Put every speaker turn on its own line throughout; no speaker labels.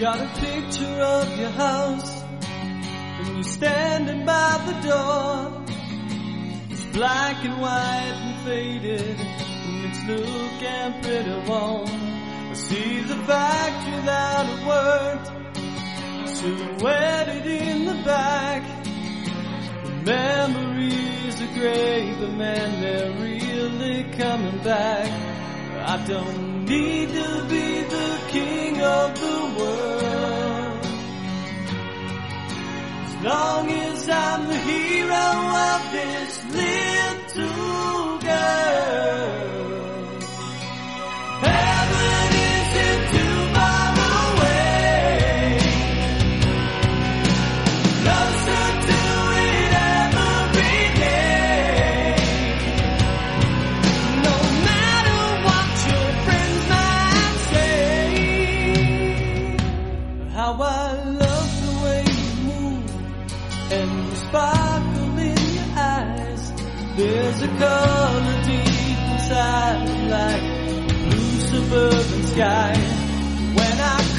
Got a picture of your house, and you're standing by the door. It's black and white and faded, and it's looking pretty warm. I see the factory that it worked, silhouetted in the back. The memories are great, but man, they're really coming back. I don't need to be the of the world. As long as I'm the hero of this little There's a color deep inside, like blue suburban sky. When I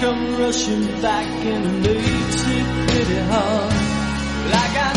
come rushing back and it makes it pretty hard. Well, I